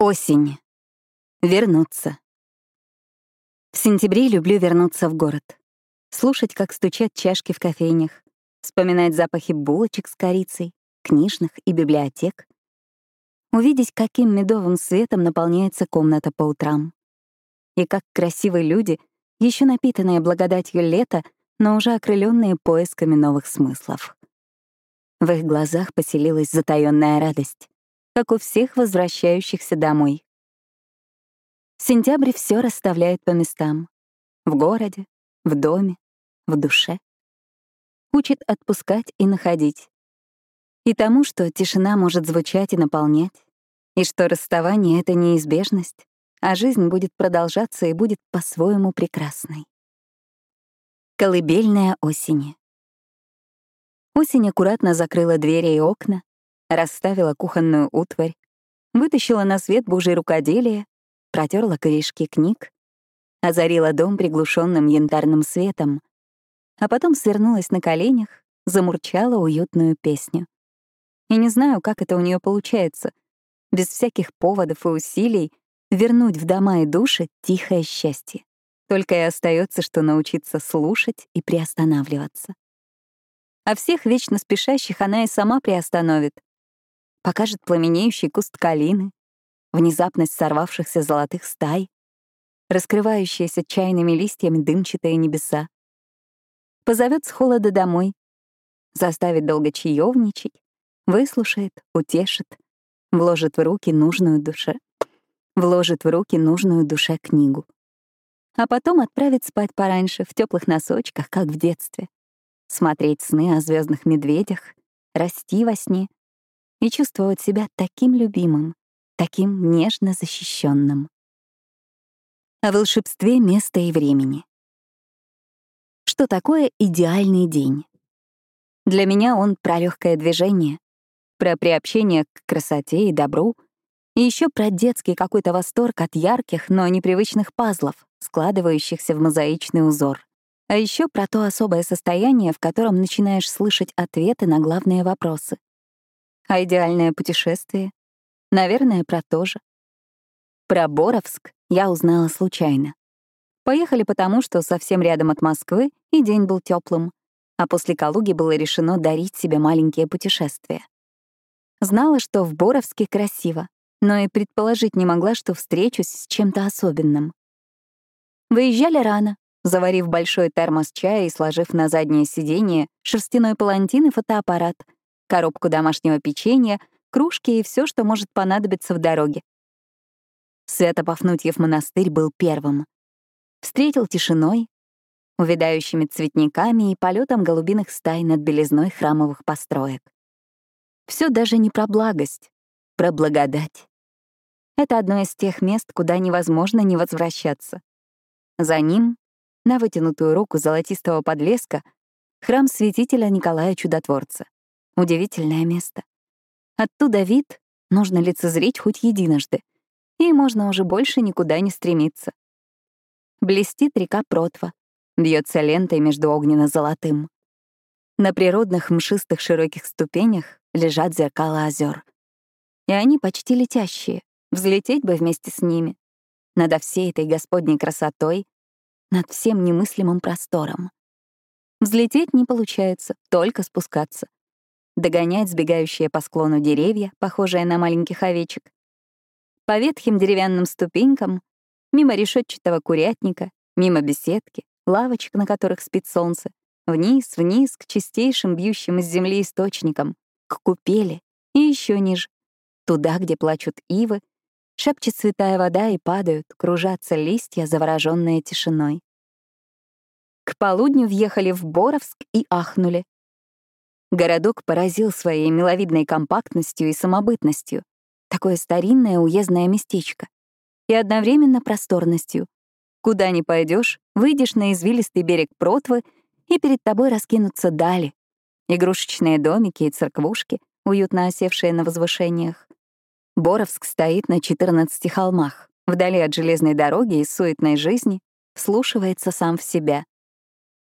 Осень. Вернуться. В сентябре люблю вернуться в город. Слушать, как стучат чашки в кофейнях, вспоминать запахи булочек с корицей, книжных и библиотек. Увидеть, каким медовым светом наполняется комната по утрам. И как красивые люди, еще напитанные благодатью лета, но уже окрыленные поисками новых смыслов. В их глазах поселилась затаённая радость как у всех возвращающихся домой. Сентябрь все расставляет по местам. В городе, в доме, в душе. Учит отпускать и находить. И тому, что тишина может звучать и наполнять, и что расставание — это неизбежность, а жизнь будет продолжаться и будет по-своему прекрасной. Колыбельная осени. Осень аккуратно закрыла двери и окна, расставила кухонную утварь, вытащила на свет Божье рукоделие, протерла корешки книг, озарила дом приглушенным янтарным светом, а потом свернулась на коленях, замурчала уютную песню. И не знаю, как это у нее получается, без всяких поводов и усилий вернуть в дома и души тихое счастье. Только и остается, что научиться слушать и приостанавливаться. А всех вечно спешащих она и сама приостановит, покажет пламенеющий куст калины, внезапность сорвавшихся золотых стай, раскрывающиеся чайными листьями дымчатые небеса. Позовет с холода домой, заставит долго чаевничать, выслушает, утешит, вложит в руки нужную душе, вложит в руки нужную душе книгу. А потом отправит спать пораньше в теплых носочках, как в детстве, смотреть сны о звездных медведях, расти во сне, и чувствовать себя таким любимым, таким нежно защищенным. О волшебстве места и времени. Что такое идеальный день? Для меня он про легкое движение, про приобщение к красоте и добру, и еще про детский какой-то восторг от ярких, но непривычных пазлов, складывающихся в мозаичный узор. А еще про то особое состояние, в котором начинаешь слышать ответы на главные вопросы. А идеальное путешествие? Наверное, про то же. Про Боровск я узнала случайно. Поехали потому, что совсем рядом от Москвы и день был теплым, а после Калуги было решено дарить себе маленькие путешествия. Знала, что в Боровске красиво, но и предположить не могла, что встречусь с чем-то особенным. Выезжали рано, заварив большой термос чая и сложив на заднее сиденье шерстяной палантин и фотоаппарат — коробку домашнего печенья, кружки и все, что может понадобиться в дороге. Свято-Пафнутьев монастырь был первым. Встретил тишиной, увядающими цветниками и полетом голубиных стай над белизной храмовых построек. Все даже не про благость, про благодать. Это одно из тех мест, куда невозможно не возвращаться. За ним, на вытянутую руку золотистого подлеска, храм святителя Николая Чудотворца. Удивительное место. Оттуда вид нужно лицезреть хоть единожды, и можно уже больше никуда не стремиться. Блестит река Протва, бьется лентой между огненно-золотым. На природных мшистых широких ступенях лежат зеркала озер. И они почти летящие, взлететь бы вместе с ними. Над всей этой господней красотой, над всем немыслимым простором. Взлететь не получается, только спускаться догонять сбегающие по склону деревья, похожие на маленьких овечек. По ветхим деревянным ступенькам, мимо решетчатого курятника, мимо беседки, лавочек, на которых спит солнце, вниз, вниз, к чистейшим бьющим из земли источникам, к купели и еще ниже, туда, где плачут ивы, шепчет святая вода и падают, кружатся листья, завороженные тишиной. К полудню въехали в Боровск и ахнули. Городок поразил своей миловидной компактностью и самобытностью. Такое старинное уездное местечко. И одновременно просторностью. Куда ни пойдешь, выйдешь на извилистый берег Протвы, и перед тобой раскинутся дали. Игрушечные домики и церквушки, уютно осевшие на возвышениях. Боровск стоит на 14 холмах, вдали от железной дороги и суетной жизни, вслушивается сам в себя.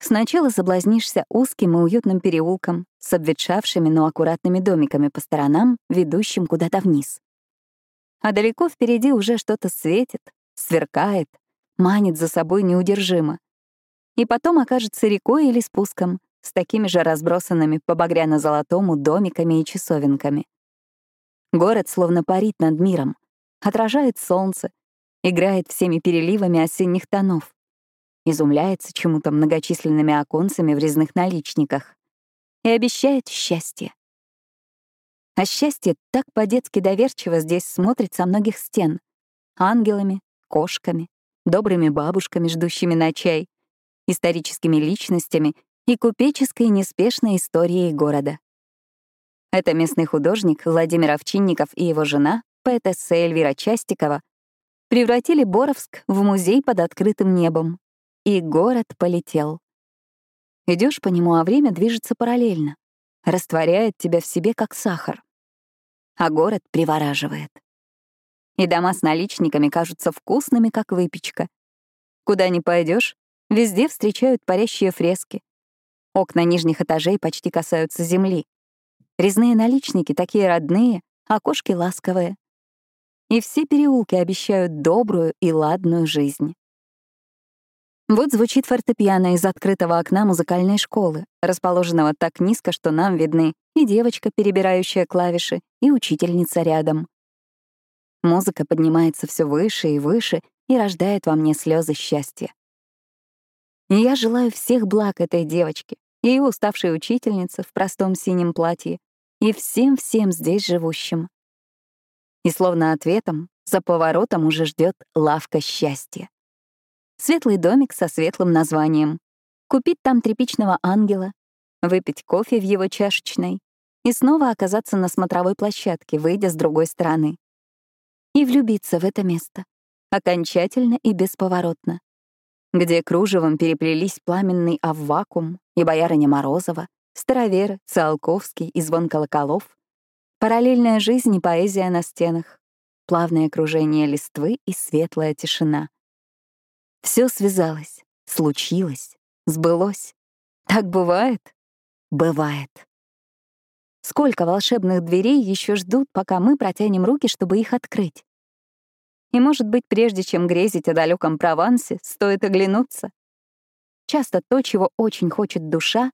Сначала соблазнишься узким и уютным переулком с обветшавшими, но аккуратными домиками по сторонам, ведущим куда-то вниз. А далеко впереди уже что-то светит, сверкает, манит за собой неудержимо. И потом окажется рекой или спуском, с такими же разбросанными по багряно-золотому домиками и часовенками. Город словно парит над миром, отражает солнце, играет всеми переливами осенних тонов, изумляется чему-то многочисленными оконцами в резных наличниках и обещает счастье. А счастье так по-детски доверчиво здесь смотрит со многих стен. Ангелами, кошками, добрыми бабушками, ждущими на чай, историческими личностями и купеческой неспешной историей города. Это местный художник Владимир Овчинников и его жена, поэтесса Эльвира Частикова, превратили Боровск в музей под открытым небом. И город полетел. Идешь по нему, а время движется параллельно, растворяет тебя в себе, как сахар. А город привораживает. И дома с наличниками кажутся вкусными, как выпечка. Куда ни пойдешь, везде встречают парящие фрески. Окна нижних этажей почти касаются земли. Резные наличники такие родные, окошки ласковые. И все переулки обещают добрую и ладную жизнь. Вот звучит фортепиано из открытого окна музыкальной школы, расположенного так низко, что нам видны и девочка, перебирающая клавиши, и учительница рядом. Музыка поднимается все выше и выше и рождает во мне слезы счастья. И я желаю всех благ этой девочке, ее уставшей учительнице в простом синем платье и всем-всем здесь живущим. И словно ответом, за поворотом уже ждет лавка счастья. Светлый домик со светлым названием. Купить там тряпичного ангела, выпить кофе в его чашечной и снова оказаться на смотровой площадке, выйдя с другой стороны. И влюбиться в это место. Окончательно и бесповоротно. Где кружевом переплелись пламенный Аввакум и боярыня Морозова, староверы, Циолковский и звон колоколов, параллельная жизнь и поэзия на стенах, плавное кружение листвы и светлая тишина — все связалось, случилось, сбылось. Так бывает? Бывает. Сколько волшебных дверей еще ждут, пока мы протянем руки, чтобы их открыть? И, может быть, прежде чем грезить о далеком Провансе, стоит оглянуться. Часто то, чего очень хочет душа,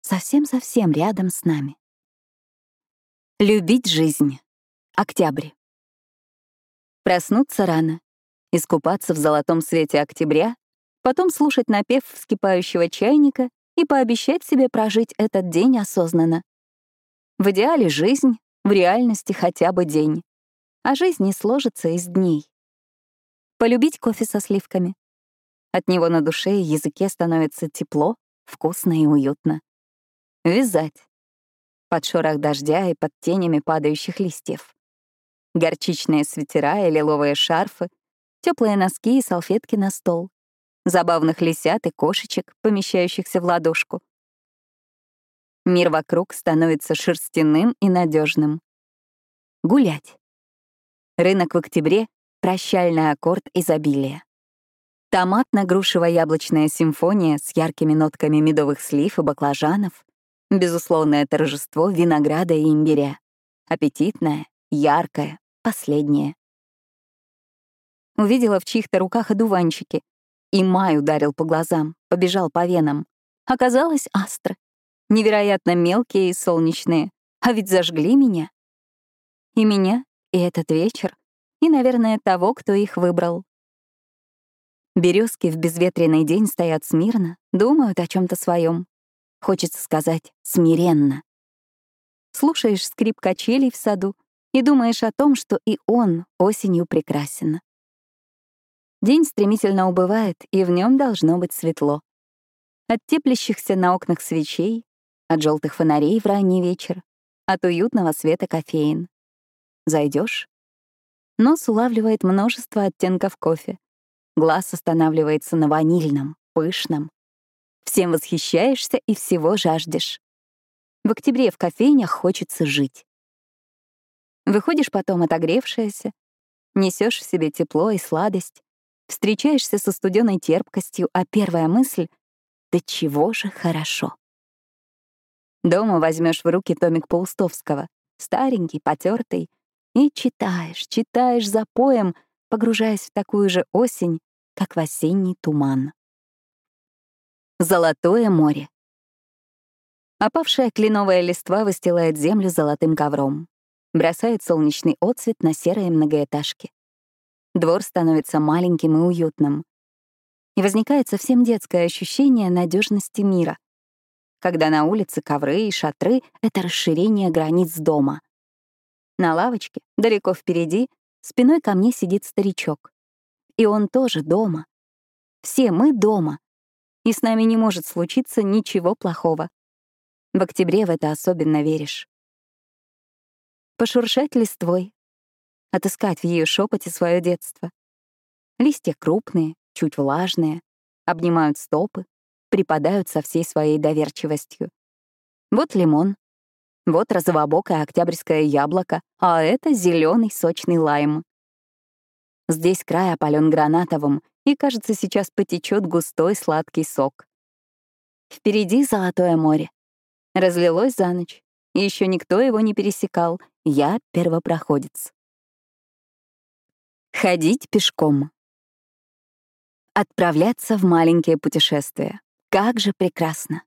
совсем-совсем рядом с нами. Любить жизнь. Октябрь. Проснуться рано, искупаться в золотом свете октября, потом слушать напев вскипающего чайника и пообещать себе прожить этот день осознанно. В идеале жизнь, в реальности хотя бы день. А жизнь не сложится из дней. Полюбить кофе со сливками. От него на душе и языке становится тепло, вкусно и уютно. Вязать. Под шорох дождя и под тенями падающих листьев. Горчичные свитера и лиловые шарфы теплые носки и салфетки на стол, забавных лисят и кошечек, помещающихся в ладошку. Мир вокруг становится шерстяным и надежным. Гулять. Рынок в октябре — прощальный аккорд изобилия. Томатно-грушево-яблочная симфония с яркими нотками медовых слив и баклажанов, безусловное торжество винограда и имбиря. Аппетитное, яркое, последнее. Увидела в чьих-то руках одуванчики. И май ударил по глазам, побежал по венам. Оказалось, астры. Невероятно мелкие и солнечные. А ведь зажгли меня. И меня, и этот вечер, и, наверное, того, кто их выбрал. Березки в безветренный день стоят смирно, думают о чем то своем. Хочется сказать «смиренно». Слушаешь скрип качелей в саду и думаешь о том, что и он осенью прекрасен. День стремительно убывает, и в нем должно быть светло. От теплящихся на окнах свечей, от желтых фонарей в ранний вечер, от уютного света кофеин. Зайдешь? Нос улавливает множество оттенков кофе. Глаз останавливается на ванильном, пышном. Всем восхищаешься и всего жаждешь. В октябре в кофейнях хочется жить. Выходишь потом отогревшаяся, несешь в себе тепло и сладость, Встречаешься со студеной терпкостью, а первая мысль — да чего же хорошо. Дома возьмешь в руки томик Паустовского, старенький, потертый, И читаешь, читаешь за поем, погружаясь в такую же осень, как в осенний туман. Золотое море. Опавшая кленовая листва выстилает землю золотым ковром, бросает солнечный отсвет на серые многоэтажки. Двор становится маленьким и уютным. И возникает совсем детское ощущение надежности мира, когда на улице ковры и шатры — это расширение границ дома. На лавочке, далеко впереди, спиной ко мне сидит старичок. И он тоже дома. Все мы дома. И с нами не может случиться ничего плохого. В октябре в это особенно веришь. Пошуршать листвой. Отыскать в ее шепоте свое детство. Листья крупные, чуть влажные, обнимают стопы, припадают со всей своей доверчивостью. Вот лимон, вот розовобокое октябрьское яблоко, а это зеленый сочный лайм. Здесь край опален гранатовым, и, кажется, сейчас потечет густой сладкий сок. Впереди Золотое море. Разлилось за ночь. Еще никто его не пересекал. Я первопроходец. Ходить пешком. Отправляться в маленькие путешествия. Как же прекрасно.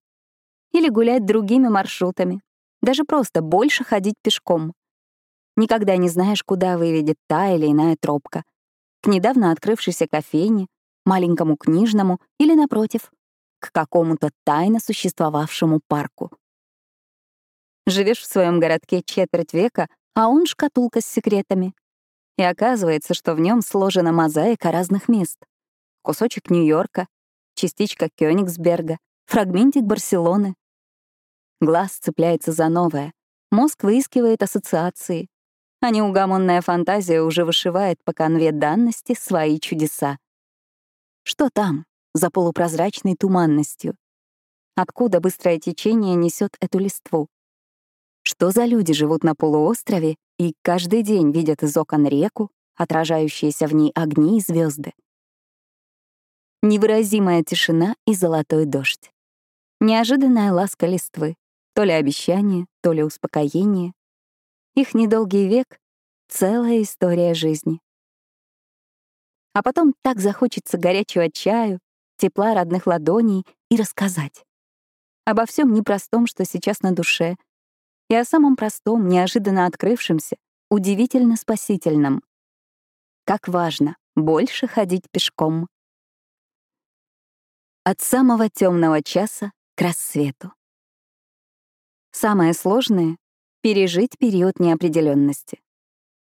Или гулять другими маршрутами, даже просто больше ходить пешком. Никогда не знаешь, куда выведет та или иная тропка. К недавно открывшейся кофейне, маленькому книжному или, напротив, к какому-то тайно существовавшему парку. Живешь в своем городке четверть века, а он шкатулка с секретами. И оказывается, что в нем сложена мозаика разных мест. Кусочек Нью-Йорка, частичка Кёнигсберга, фрагментик Барселоны, Глаз цепляется за новое. Мозг выискивает ассоциации. А неугомонная фантазия уже вышивает по конве данности свои чудеса. Что там, за полупрозрачной туманностью? Откуда быстрое течение несет эту листву? Что за люди живут на полуострове и каждый день видят из окон реку, отражающиеся в ней огни и звезды? Невыразимая тишина и золотой дождь. Неожиданная ласка листвы, то ли обещание, то ли успокоение. Их недолгий век — целая история жизни. А потом так захочется горячего чаю, тепла родных ладоней и рассказать. Обо всем непростом, что сейчас на душе, и о самом простом, неожиданно открывшемся, удивительно спасительном. Как важно больше ходить пешком. От самого темного часа к рассвету. Самое сложное — пережить период неопределенности.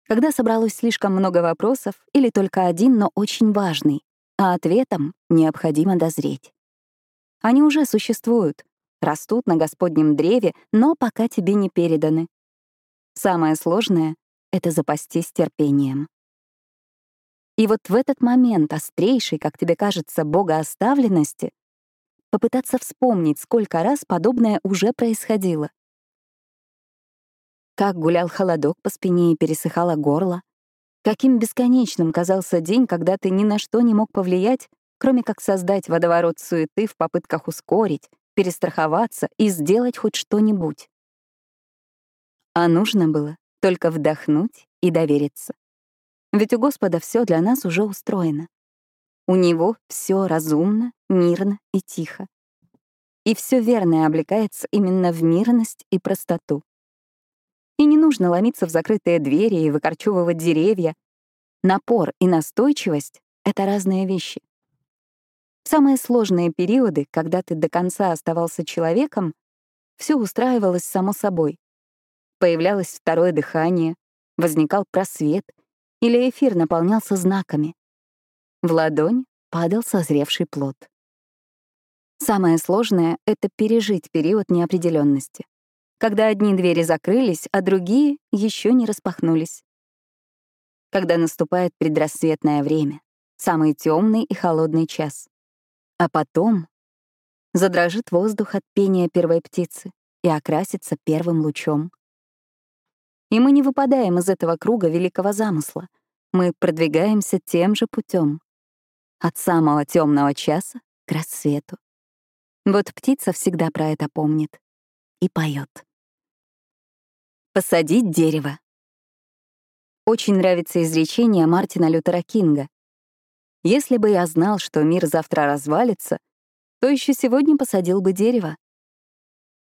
Когда собралось слишком много вопросов или только один, но очень важный, а ответом необходимо дозреть. Они уже существуют, растут на Господнем древе, но пока тебе не переданы. Самое сложное — это запастись терпением. И вот в этот момент острейшей, как тебе кажется, богооставленности попытаться вспомнить, сколько раз подобное уже происходило. Как гулял холодок по спине и пересыхало горло. Каким бесконечным казался день, когда ты ни на что не мог повлиять, кроме как создать водоворот суеты в попытках ускорить, перестраховаться и сделать хоть что-нибудь. А нужно было только вдохнуть и довериться. Ведь у Господа все для нас уже устроено. У него все разумно, мирно и тихо. И все верное облекается именно в мирность и простоту. И не нужно ломиться в закрытые двери и выкорчевывать деревья. Напор и настойчивость — это разные вещи. В самые сложные периоды, когда ты до конца оставался человеком, все устраивалось само собой. Появлялось второе дыхание, возникал просвет, или эфир наполнялся знаками. В ладонь падал созревший плод. Самое сложное — это пережить период неопределенности, когда одни двери закрылись, а другие еще не распахнулись. Когда наступает предрассветное время, самый темный и холодный час. А потом задрожит воздух от пения первой птицы и окрасится первым лучом. И мы не выпадаем из этого круга великого замысла. Мы продвигаемся тем же путем от самого темного часа к рассвету. Вот птица всегда про это помнит и поет. Посадить дерево. очень нравится изречение Мартина Лютера Кинга. «Если бы я знал, что мир завтра развалится, то еще сегодня посадил бы дерево».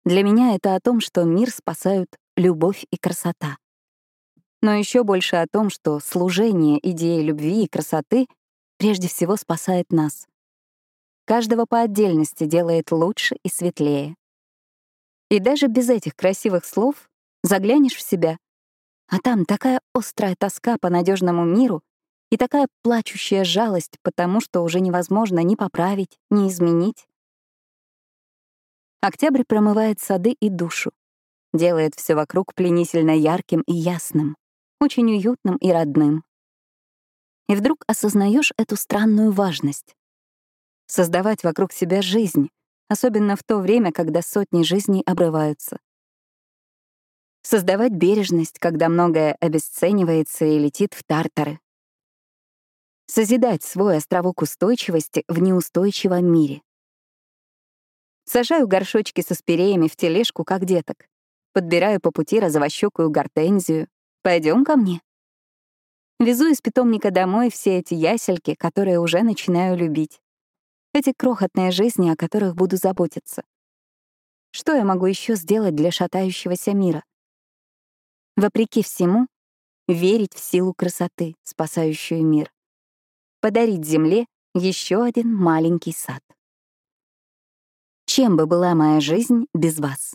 Для меня это о том, что мир спасают любовь и красота. Но еще больше о том, что служение идеи любви и красоты прежде всего спасает нас. Каждого по отдельности делает лучше и светлее. И даже без этих красивых слов заглянешь в себя, а там такая острая тоска по надежному миру и такая плачущая жалость, потому что уже невозможно ни поправить, ни изменить. Октябрь промывает сады и душу, делает все вокруг пленительно ярким и ясным, очень уютным и родным. И вдруг осознаешь эту странную важность. Создавать вокруг себя жизнь, особенно в то время, когда сотни жизней обрываются создавать бережность, когда многое обесценивается и летит в тартары. Созидать свой островок устойчивости в неустойчивом мире. Сажаю горшочки со спиреями в тележку, как деток. Подбираю по пути розовощекую гортензию. Пойдем ко мне. Везу из питомника домой все эти ясельки, которые уже начинаю любить. Эти крохотные жизни, о которых буду заботиться. Что я могу еще сделать для шатающегося мира? вопреки всему, верить в силу красоты, спасающую мир. Подарить Земле еще один маленький сад. Чем бы была моя жизнь без вас?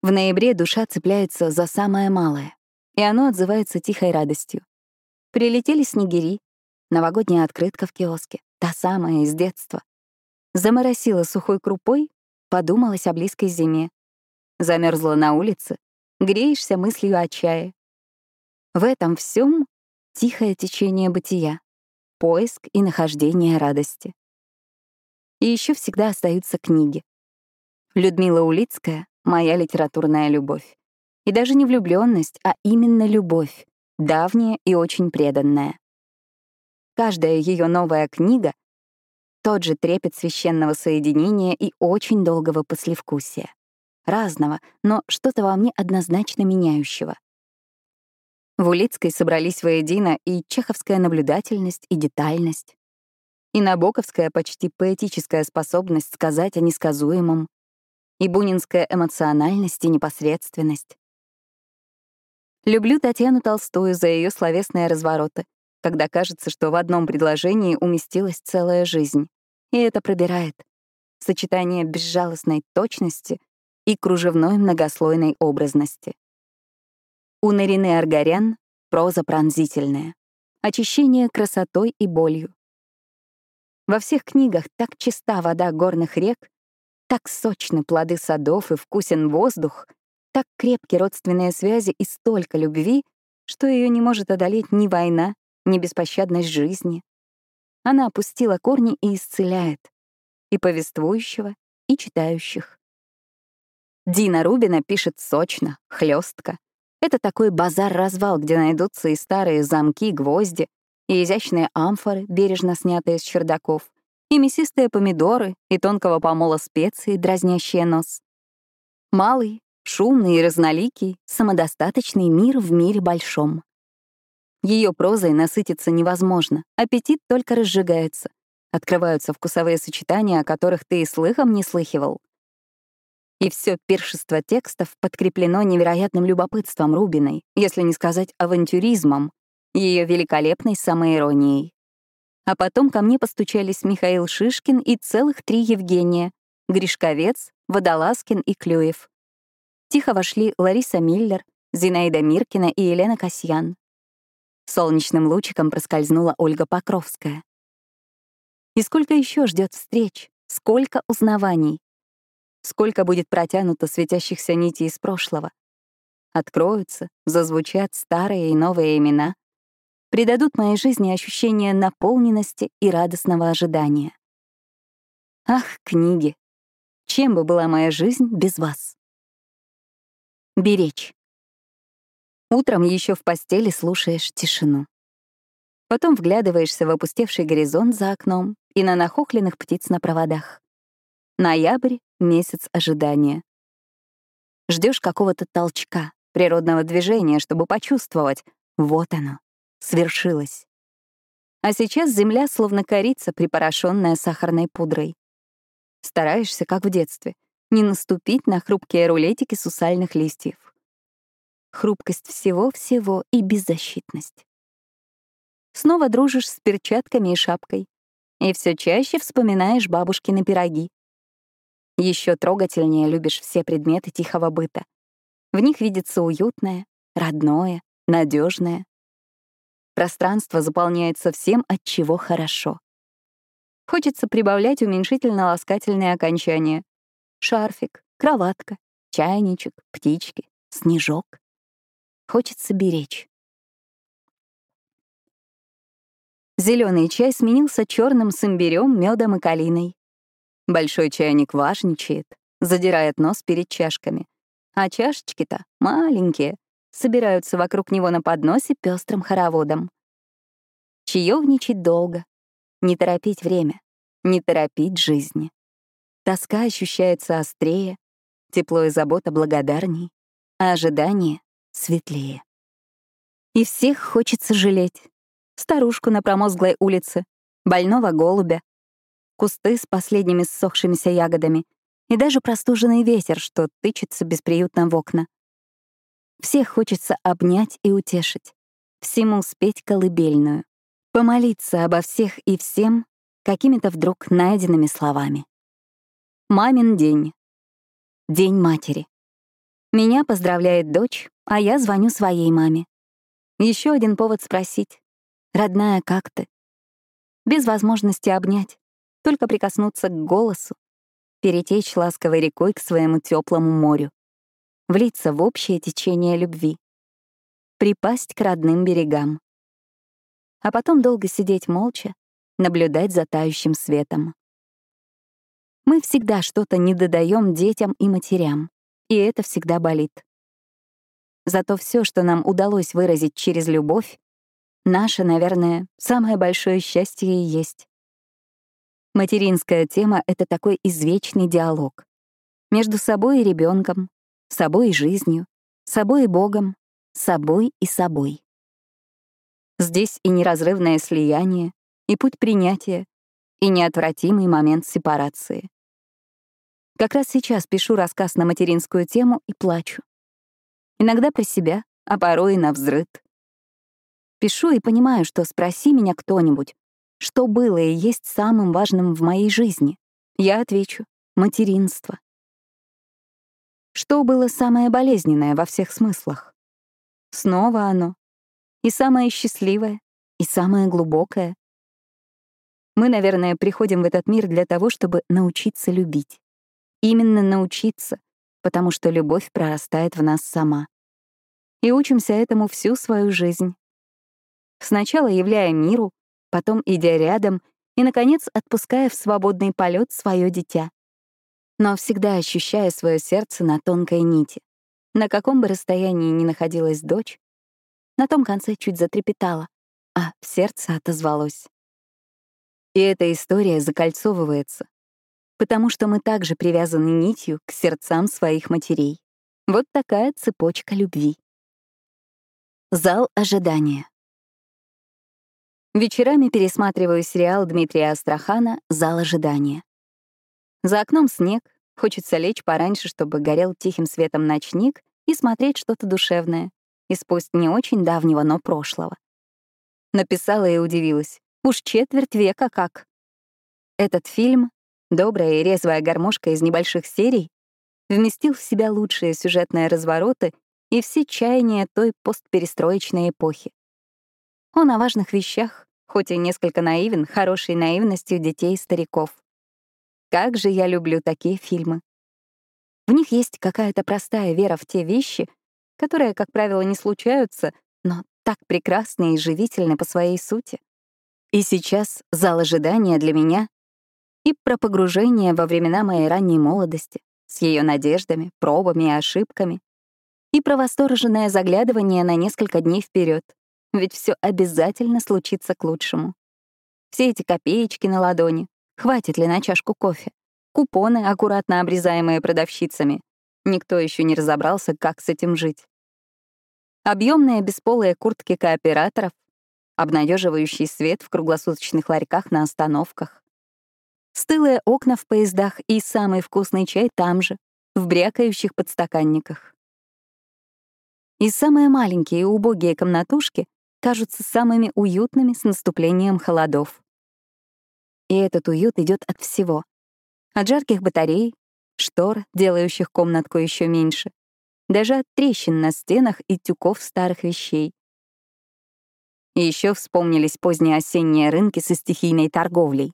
В ноябре душа цепляется за самое малое, и оно отзывается тихой радостью. Прилетели снегири, новогодняя открытка в киоске, та самая из детства. Заморосила сухой крупой, подумалась о близкой зиме. Замерзла на улице, греешься мыслью о чае. В этом всем тихое течение бытия, поиск и нахождение радости. И еще всегда остаются книги. Людмила Улицкая — моя литературная любовь. И даже не влюбленность, а именно любовь, давняя и очень преданная. Каждая ее новая книга — тот же трепет священного соединения и очень долгого послевкусия разного, но что-то во мне однозначно меняющего. В Улицкой собрались воедино и чеховская наблюдательность, и детальность, и набоковская почти поэтическая способность сказать о несказуемом, и бунинская эмоциональность и непосредственность. Люблю Татьяну Толстую за ее словесные развороты, когда кажется, что в одном предложении уместилась целая жизнь. И это пробирает. Сочетание безжалостной точности и кружевной многослойной образности. У Нарины Аргарян проза пронзительная, очищение красотой и болью. Во всех книгах так чиста вода горных рек, так сочны плоды садов и вкусен воздух, так крепки родственные связи и столько любви, что ее не может одолеть ни война, ни беспощадность жизни. Она опустила корни и исцеляет и повествующего, и читающих. Дина Рубина пишет сочно, хлестко. Это такой базар-развал, где найдутся и старые замки, гвозди, и изящные амфоры, бережно снятые с чердаков, и мясистые помидоры, и тонкого помола специи, дразнящие нос. Малый, шумный и разноликий, самодостаточный мир в мире большом. Ее прозой насытиться невозможно, аппетит только разжигается. Открываются вкусовые сочетания, о которых ты и слыхом не слыхивал. И все пиршество текстов подкреплено невероятным любопытством Рубиной, если не сказать авантюризмом, ее великолепной самоиронией. А потом ко мне постучались Михаил Шишкин и целых три Евгения — Гришковец, Водолазкин и Клюев. Тихо вошли Лариса Миллер, Зинаида Миркина и Елена Касьян. Солнечным лучиком проскользнула Ольга Покровская. И сколько еще ждет встреч, сколько узнаваний, сколько будет протянуто светящихся нитей из прошлого. Откроются, зазвучат старые и новые имена, придадут моей жизни ощущение наполненности и радостного ожидания. Ах, книги! Чем бы была моя жизнь без вас? Беречь. Утром еще в постели слушаешь тишину. Потом вглядываешься в опустевший горизонт за окном и на нахохленных птиц на проводах. Ноябрь — месяц ожидания. Ждешь какого-то толчка, природного движения, чтобы почувствовать — вот оно, свершилось. А сейчас земля словно корица, припорошенная сахарной пудрой. Стараешься, как в детстве, не наступить на хрупкие рулетики сусальных листьев. Хрупкость всего-всего и беззащитность. Снова дружишь с перчатками и шапкой. И все чаще вспоминаешь бабушкины пироги. Еще трогательнее любишь все предметы тихого быта. В них видится уютное, родное, надежное. Пространство заполняется всем, от чего хорошо. Хочется прибавлять уменьшительно-ласкательные окончания. Шарфик, кроватка, чайничек, птички, снежок. Хочется беречь. Зеленый чай сменился черным с имбирем, медом и калиной. Большой чайник важничает, задирает нос перед чашками. А чашечки-то маленькие, собираются вокруг него на подносе пестрым хороводом. Чаевничать долго, не торопить время, не торопить жизни. Тоска ощущается острее, тепло и забота благодарней, а ожидание — светлее. И всех хочется жалеть. Старушку на промозглой улице, больного голубя, кусты с последними ссохшимися ягодами и даже простуженный ветер, что тычется бесприютно в окна. Всех хочется обнять и утешить, всему спеть колыбельную, помолиться обо всех и всем какими-то вдруг найденными словами. Мамин день. День матери. Меня поздравляет дочь, а я звоню своей маме. Еще один повод спросить. «Родная, как ты?» Без возможности обнять только прикоснуться к голосу, перетечь ласковой рекой к своему теплому морю, влиться в общее течение любви, припасть к родным берегам. А потом долго сидеть молча, наблюдать за тающим светом. Мы всегда что-то не додаем детям и матерям, и это всегда болит. Зато все, что нам удалось выразить через любовь, наше, наверное, самое большое счастье и есть. Материнская тема — это такой извечный диалог. Между собой и ребенком, собой и жизнью, собой и Богом, собой и собой. Здесь и неразрывное слияние, и путь принятия, и неотвратимый момент сепарации. Как раз сейчас пишу рассказ на материнскую тему и плачу. Иногда про себя, а порой и на взрыд. Пишу и понимаю, что спроси меня кто-нибудь, что было и есть самым важным в моей жизни? Я отвечу — материнство. Что было самое болезненное во всех смыслах? Снова оно. И самое счастливое, и самое глубокое. Мы, наверное, приходим в этот мир для того, чтобы научиться любить. Именно научиться, потому что любовь прорастает в нас сама. И учимся этому всю свою жизнь. Сначала являя миру, потом идя рядом и, наконец, отпуская в свободный полет свое дитя. Но всегда ощущая свое сердце на тонкой нити. На каком бы расстоянии ни находилась дочь, на том конце чуть затрепетала, а в сердце отозвалось. И эта история закольцовывается, потому что мы также привязаны нитью к сердцам своих матерей. Вот такая цепочка любви. Зал ожидания. Вечерами пересматриваю сериал Дмитрия Астрахана «Зал ожидания». За окном снег, хочется лечь пораньше, чтобы горел тихим светом ночник и смотреть что-то душевное, из пусть не очень давнего, но прошлого. Написала и удивилась. Уж четверть века как. Этот фильм, добрая и резвая гармошка из небольших серий, вместил в себя лучшие сюжетные развороты и все чаяния той постперестроечной эпохи. Он о важных вещах, хоть и несколько наивен, хорошей наивностью детей и стариков. Как же я люблю такие фильмы. В них есть какая-то простая вера в те вещи, которые, как правило, не случаются, но так прекрасны и живительны по своей сути. И сейчас зал ожидания для меня и про погружение во времена моей ранней молодости с ее надеждами, пробами и ошибками, и про восторженное заглядывание на несколько дней вперед, ведь все обязательно случится к лучшему. Все эти копеечки на ладони, хватит ли на чашку кофе, купоны, аккуратно обрезаемые продавщицами. Никто еще не разобрался, как с этим жить. объемные бесполые куртки кооператоров, обнадеживающий свет в круглосуточных ларьках на остановках, стылые окна в поездах и самый вкусный чай там же, в брякающих подстаканниках. И самые маленькие и убогие комнатушки кажутся самыми уютными с наступлением холодов. И этот уют идет от всего. От жарких батарей, штор, делающих комнатку еще меньше, даже от трещин на стенах и тюков старых вещей. И еще вспомнились поздние осенние рынки со стихийной торговлей.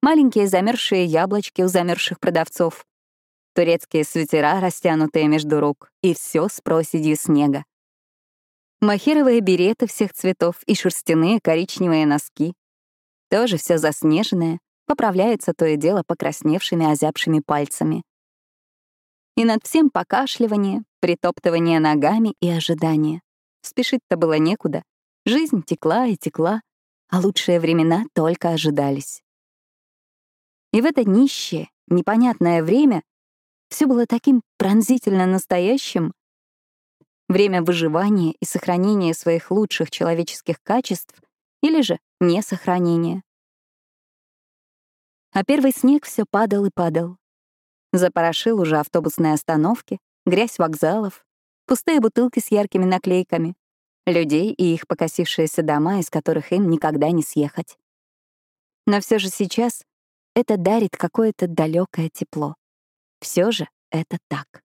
Маленькие замерзшие яблочки у замерзших продавцов, турецкие свитера, растянутые между рук, и все с проседью снега. Махеровые береты всех цветов и шерстяные коричневые носки. Тоже все заснеженное, поправляется то и дело покрасневшими озябшими пальцами. И над всем покашливание, притоптывание ногами и ожидание. Спешить-то было некуда. Жизнь текла и текла, а лучшие времена только ожидались. И в это нищее, непонятное время все было таким пронзительно настоящим. Время выживания и сохранения своих лучших человеческих качеств или же несохранения. А первый снег все падал и падал. Запорошил уже автобусные остановки, грязь вокзалов, пустые бутылки с яркими наклейками, людей и их покосившиеся дома, из которых им никогда не съехать. Но все же сейчас это дарит какое-то далекое тепло. Все же это так.